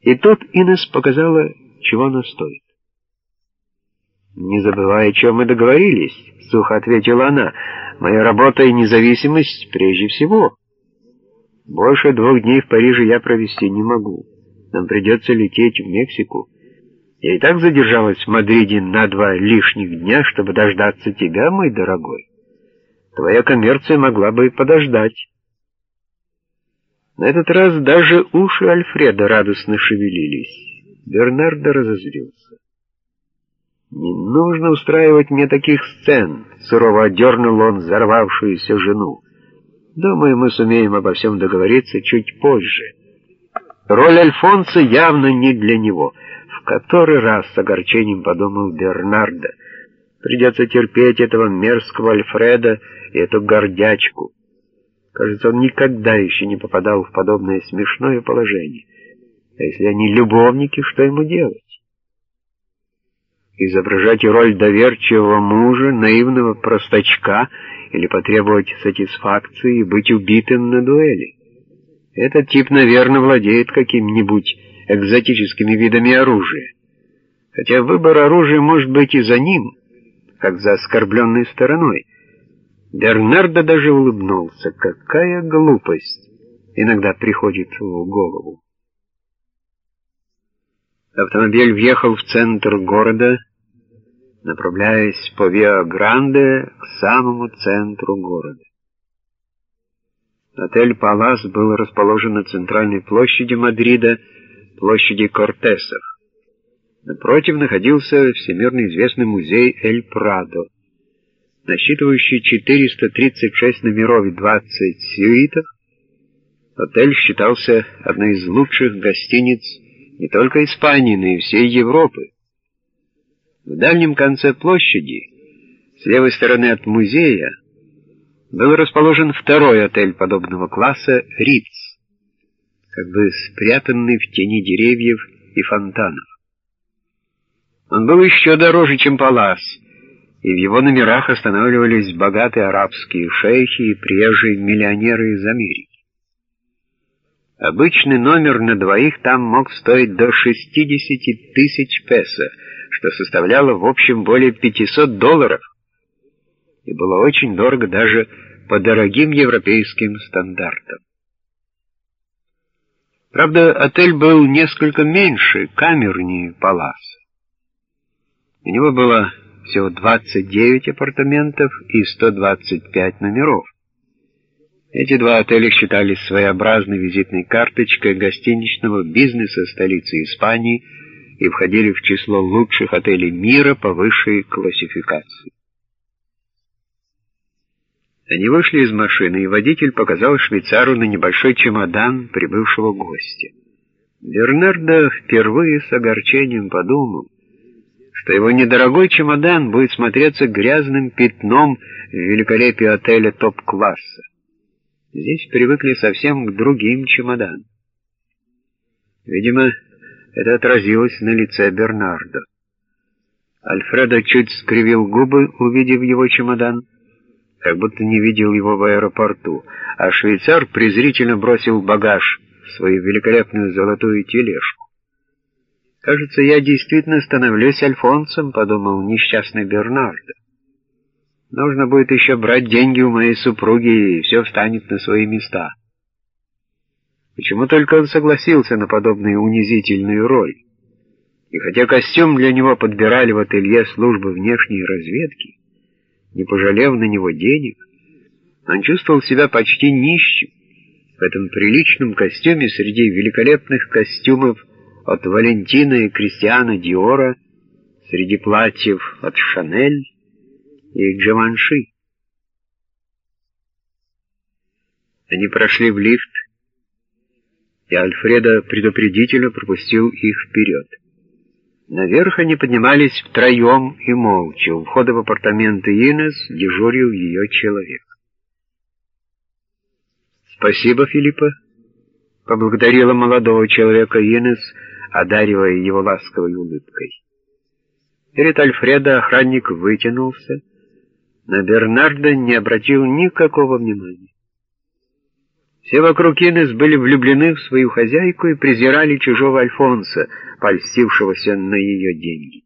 И тут Инес показала, чего она стоит. «Не забывай, о чем мы договорились», — сухо ответила она. «Моя работа и независимость прежде всего. Больше двух дней в Париже я провести не могу. Нам придется лететь в Мексику. Я и так задержалась в Мадриде на два лишних дня, чтобы дождаться тебя, мой дорогой. Твоя коммерция могла бы и подождать». На этот раз даже уши Альфреда радостно шевелились. Бернардо разозлился. «Не нужно устраивать мне таких сцен», — сурово одернул он взорвавшуюся жену. «Думаю, мы сумеем обо всем договориться чуть позже». Роль Альфонса явно не для него. В который раз с огорчением подумал Бернардо. Придется терпеть этого мерзкого Альфреда и эту гордячку. Кажется, он никогда еще не попадал в подобное смешное положение. А если они любовники, что ему делать? Изображать роль доверчивого мужа, наивного простачка или потребовать сатисфакции и быть убитым на дуэли? Этот тип, наверное, владеет какими-нибудь экзотическими видами оружия. Хотя выбор оружия может быть и за ним, как за оскорбленной стороной. Бернардо даже улыбнулся. Какая глупость иногда приходит в голову. Автомобиль въехал в центр города, направляясь по Виа-Гранде к самому центру города. Отель «Палас» был расположен на центральной площади Мадрида, площади Кортесов. Напротив находился всемирно известный музей «Эль Прадо», насчитывающий 436 номеров и 20 сюитов, отель считался одной из лучших гостиниц не только Испании, но и всей Европы. В дальнем конце площади, с левой стороны от музея, был расположен второй отель подобного класса «Риц», как бы спрятанный в тени деревьев и фонтанов. Он был еще дороже, чем «Палас», и в его номерах останавливались богатые арабские шейхи и приезжие миллионеры из Америки. Обычный номер на двоих там мог стоить до 60 тысяч песо, что составляло в общем более 500 долларов, и было очень дорого даже по дорогим европейским стандартам. Правда, отель был несколько меньше, камернее Паласа. У него было всего 29 апартаментов и 125 номеров. Эти два отеля считались своеобразной визитной карточкой гостиничного бизнеса столицы Испании и входили в число лучших отелей мира по высшей классификации. Они вышли из машины, и водитель показал швейцару на небольшой чемодан прибывшего гостя. Бернардо впервые с огорчением подумал, что его недорогой чемодан будет смотреться грязным пятном в великолепии отеля топ-класса. Здесь привыкли совсем к другим чемоданам. Видимо, это отразилось на лице Бернардо. Альфредо чуть скривил губы, увидев его чемодан, как будто не видел его в аэропорту, а швейцар презрительно бросил багаж в свою великолепную золотую тележку. «Кажется, я действительно становлюсь Альфонсом», — подумал несчастный Бернардо. «Нужно будет еще брать деньги у моей супруги, и все встанет на свои места». Почему только он согласился на подобную унизительную роль? И хотя костюм для него подбирали в ателье службы внешней разведки, не пожалев на него денег, он чувствовал себя почти нищим в этом приличном костюме среди великолепных костюмов от Валентина и Кристиана Диора, среди платьев от Шанель и Джованши. Они прошли в лифт, и Альфреда предупредительно пропустил их вперед. Наверх они поднимались втроем и молча. У входа в апартаменты Инес дежурил ее человек. «Спасибо, Филиппа», — поблагодарила молодого человека Инес, одаривая его ласковой улыбкой. Перед Альфредо охранник вытянулся, но Бернардо не обратил никакого внимания. Все вокруг Инес были влюблены в свою хозяйку и презирали чужого Альфонса, польстившегося на ее деньги.